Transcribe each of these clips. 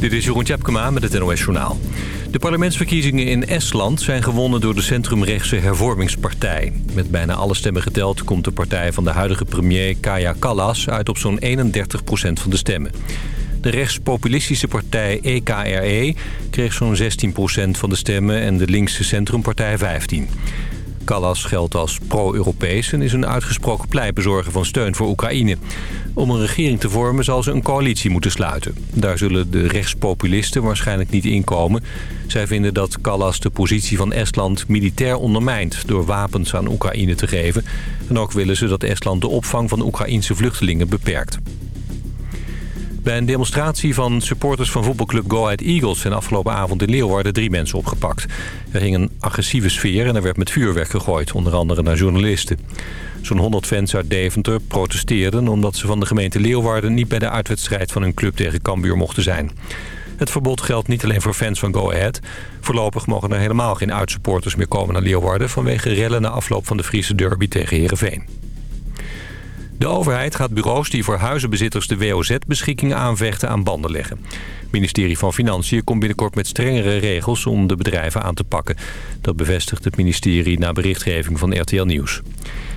Dit is Jeroen Tjepkema met het NOS Journaal. De parlementsverkiezingen in Estland zijn gewonnen door de centrumrechtse hervormingspartij. Met bijna alle stemmen geteld komt de partij van de huidige premier Kaya Kallas uit op zo'n 31% van de stemmen. De rechtspopulistische partij EKRE kreeg zo'n 16% van de stemmen en de linkse centrumpartij 15. Callas geldt als pro-Europees en is een uitgesproken pleitbezorger van steun voor Oekraïne. Om een regering te vormen zal ze een coalitie moeten sluiten. Daar zullen de rechtspopulisten waarschijnlijk niet inkomen. Zij vinden dat Callas de positie van Estland militair ondermijnt... door wapens aan Oekraïne te geven. En ook willen ze dat Estland de opvang van Oekraïnse vluchtelingen beperkt. Bij een demonstratie van supporters van voetbalclub Go Ahead Eagles... zijn afgelopen avond in Leeuwarden drie mensen opgepakt. Er ging een agressieve sfeer en er werd met vuurwerk gegooid, onder andere naar journalisten. Zo'n 100 fans uit Deventer protesteerden... omdat ze van de gemeente Leeuwarden niet bij de uitwedstrijd van hun club tegen Cambuur mochten zijn. Het verbod geldt niet alleen voor fans van Go Ahead. Voorlopig mogen er helemaal geen uitsupporters meer komen naar Leeuwarden... vanwege rellen na afloop van de Friese derby tegen Heerenveen. De overheid gaat bureaus die voor huizenbezitters de WOZ-beschikking aanvechten aan banden leggen. Het ministerie van Financiën komt binnenkort met strengere regels om de bedrijven aan te pakken. Dat bevestigt het ministerie na berichtgeving van RTL Nieuws.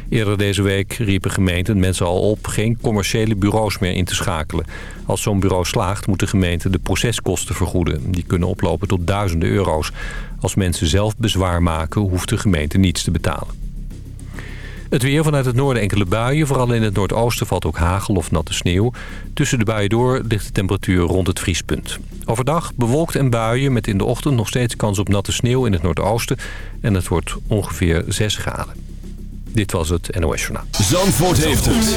Eerder deze week riepen gemeenten mensen al op geen commerciële bureaus meer in te schakelen. Als zo'n bureau slaagt moet de gemeente de proceskosten vergoeden. Die kunnen oplopen tot duizenden euro's. Als mensen zelf bezwaar maken hoeft de gemeente niets te betalen. Het weer vanuit het noorden enkele buien. Vooral in het noordoosten valt ook hagel of natte sneeuw. Tussen de buien door ligt de temperatuur rond het vriespunt. Overdag bewolkt en buien met in de ochtend nog steeds kans op natte sneeuw in het noordoosten. En het wordt ongeveer 6 graden. Dit was het NOS Journaal. Zandvoort heeft het.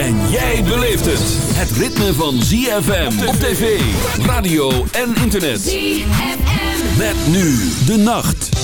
En jij beleeft het. Het ritme van ZFM op tv, radio en internet. ZFM. Met nu de nacht.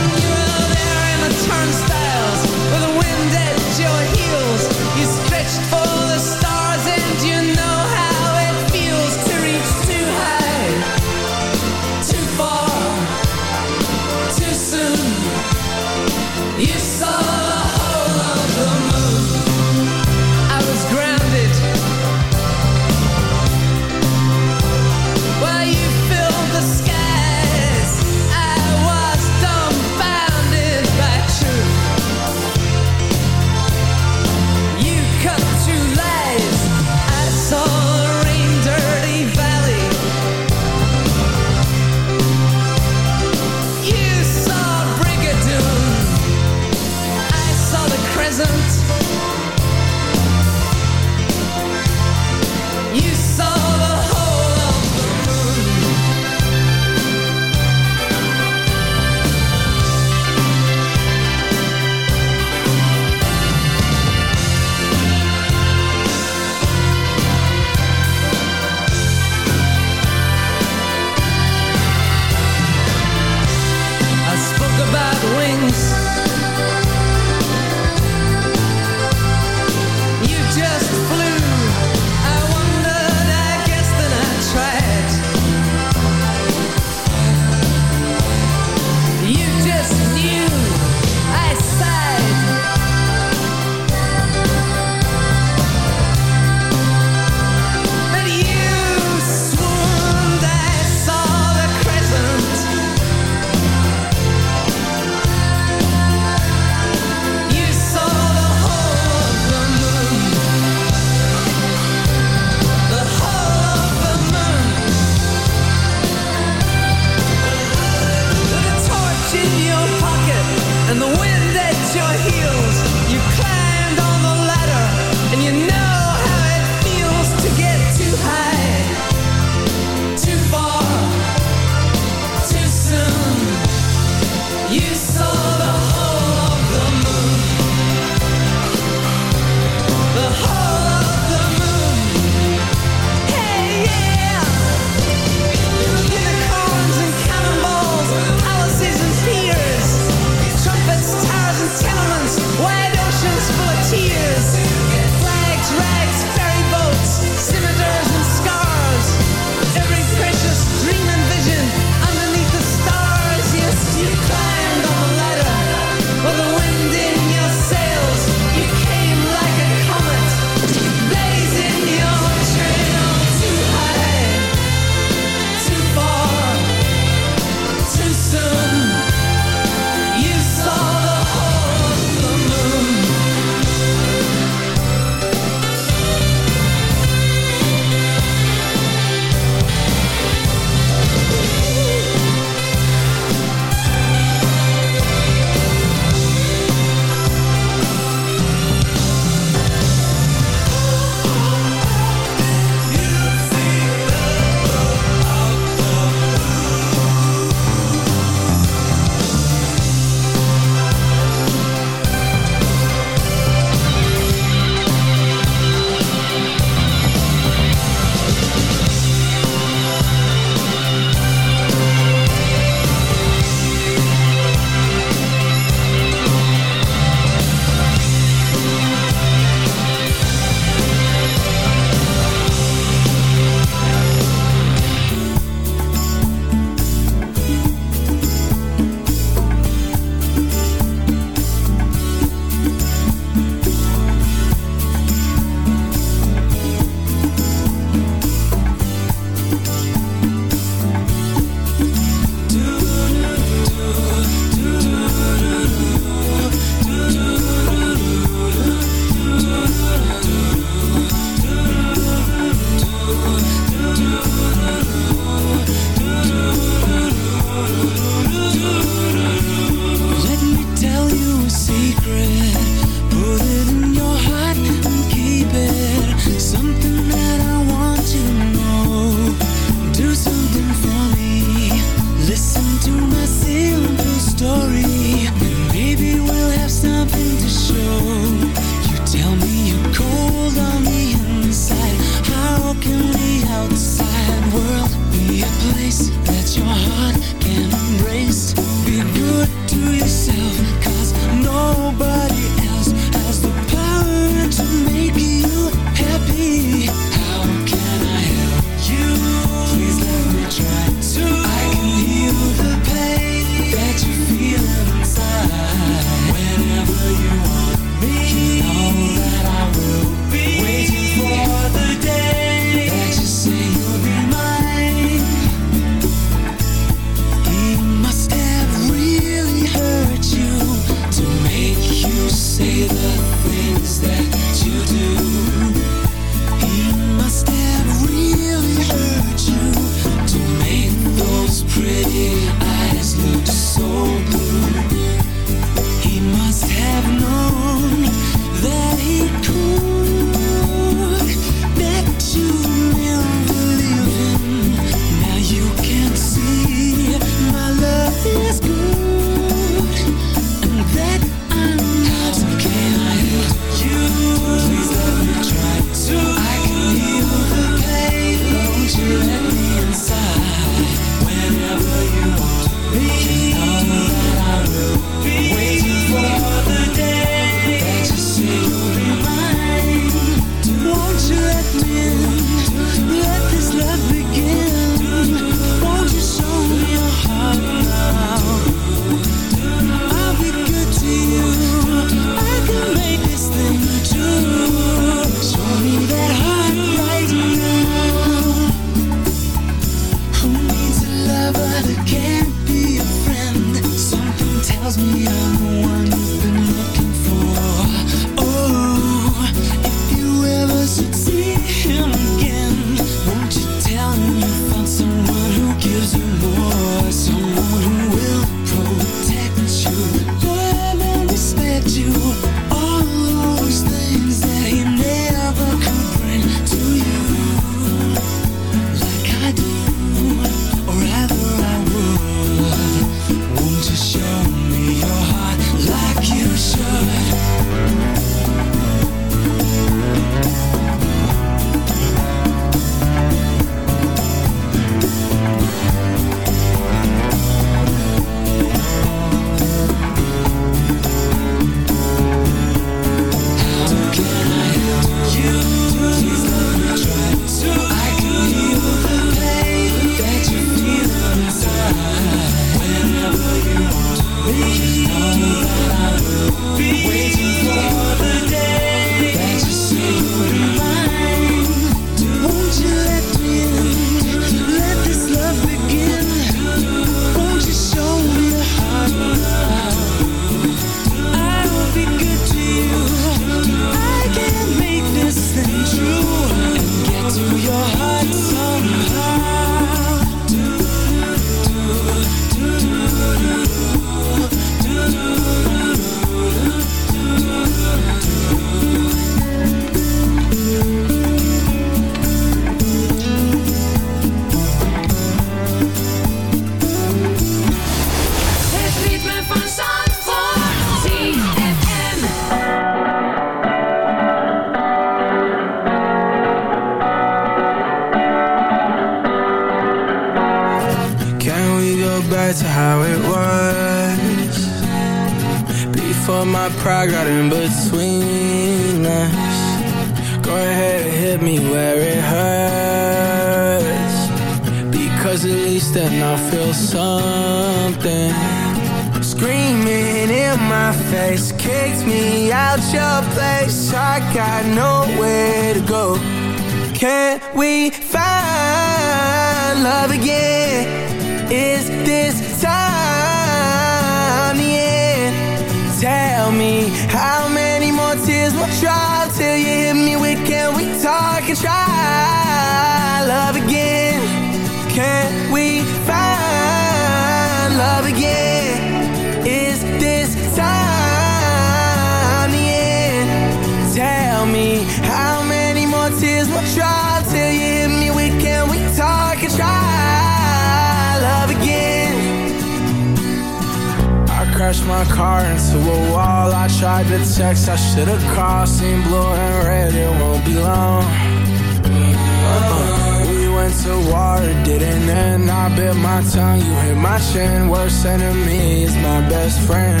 Is my best friend.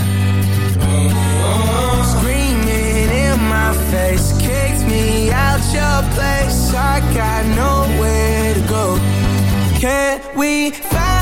Screaming in my face, kicked me out your place. I got nowhere to go. Can we find?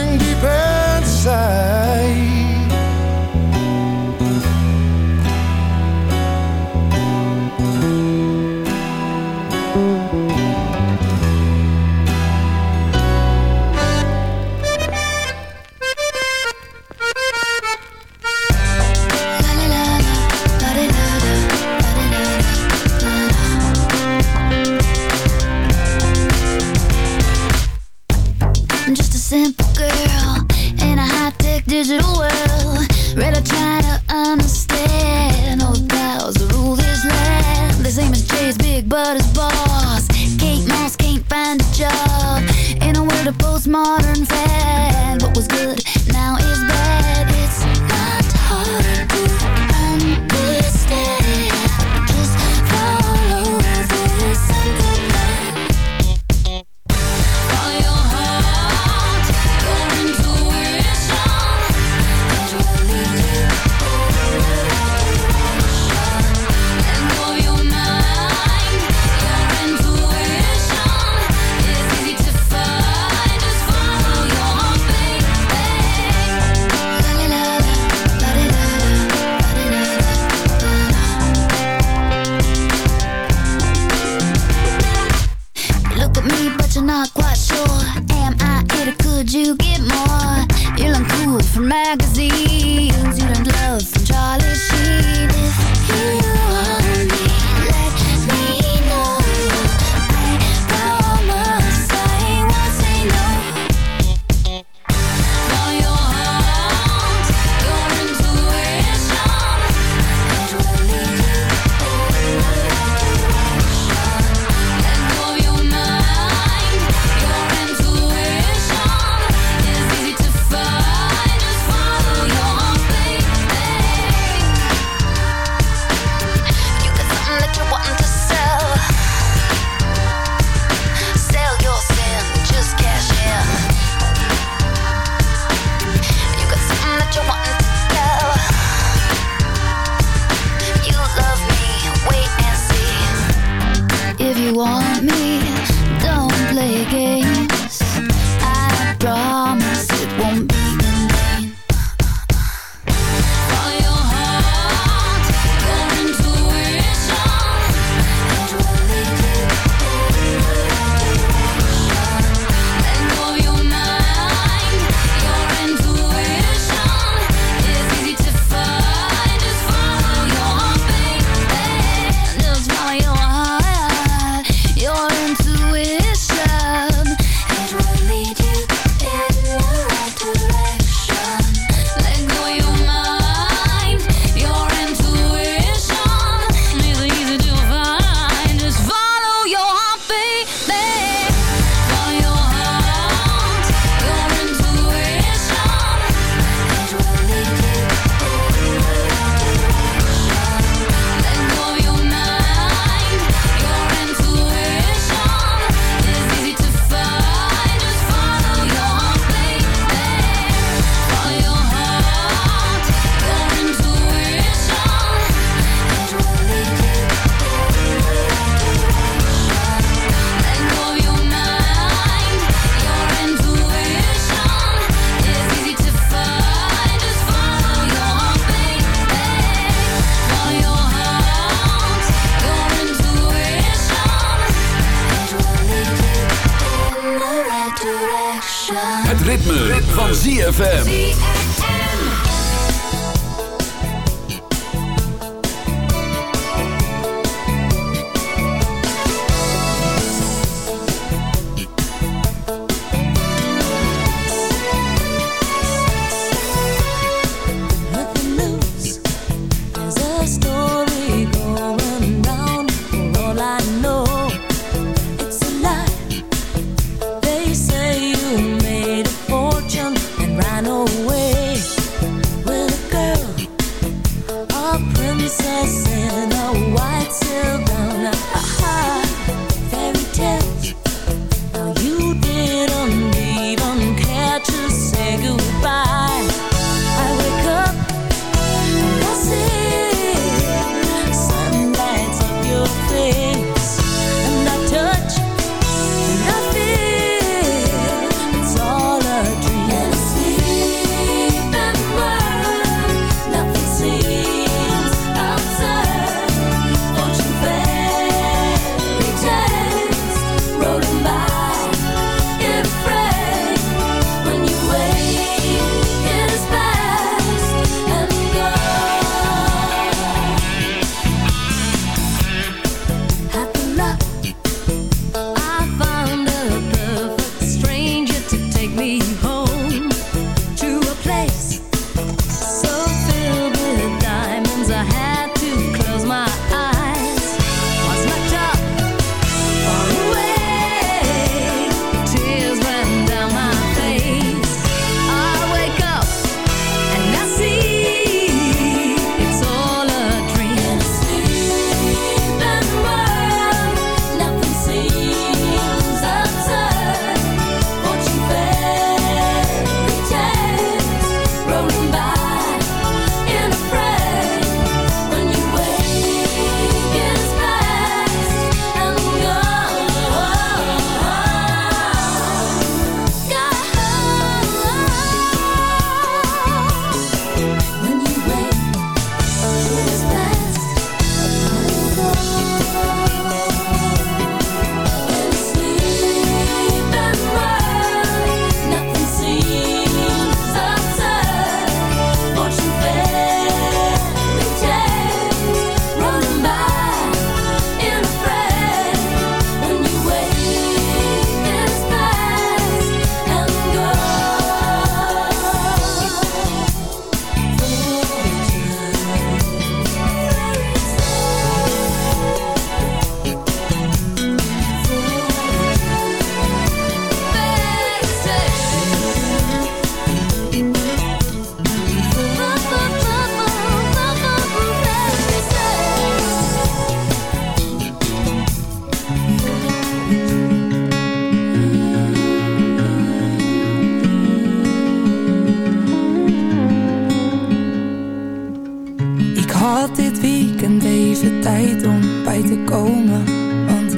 had dit weekend even tijd om bij te komen. Want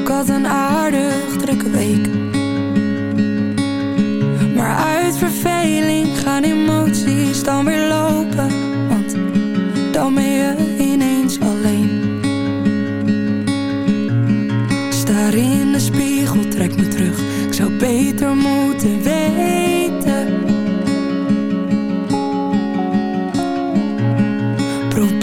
ik had een aardig drukke week. Maar uit verveling gaan emoties dan weer lopen. Want dan ben je ineens alleen. Sta in de spiegel, trek me terug. Ik zou beter moeten weten.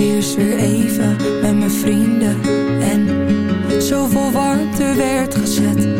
eerst weer even met mijn vrienden. En zoveel warmte werd gezet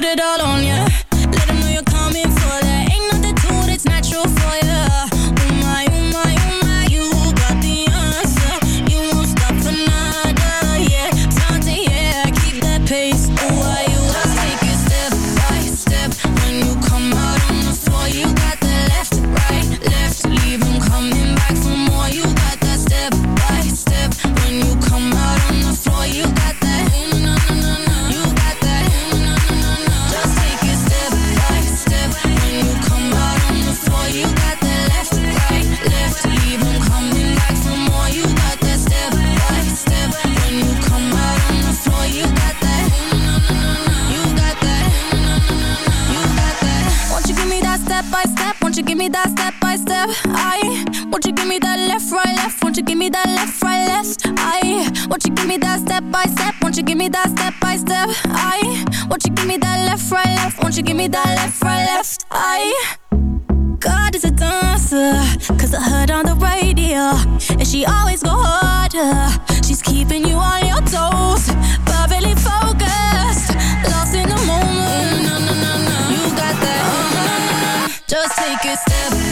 put it all on you you give me that left, right, left? I God is a dancer, cause I heard on the radio, and she always go harder. She's keeping you on your toes, perfectly focused, lost in the moment. No, no, no, no, you got that. Uh-huh. Just take by step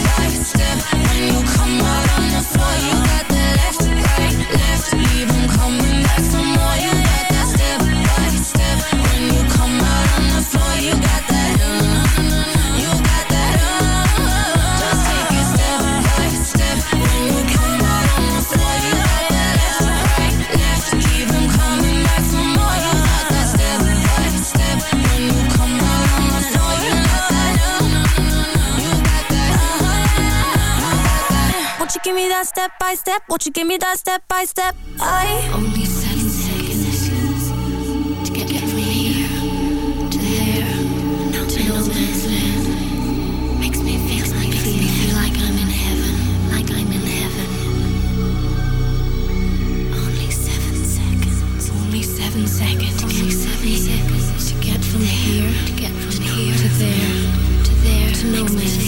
step by step? Won't you give me that step by step? I Only seven seconds to get from here to there, to no man's. Makes me feel like I'm in heaven, like I'm in heaven. Only seven seconds. Only seven seconds. Only seven seconds to get from here, to get from here to there, to there, to no man's.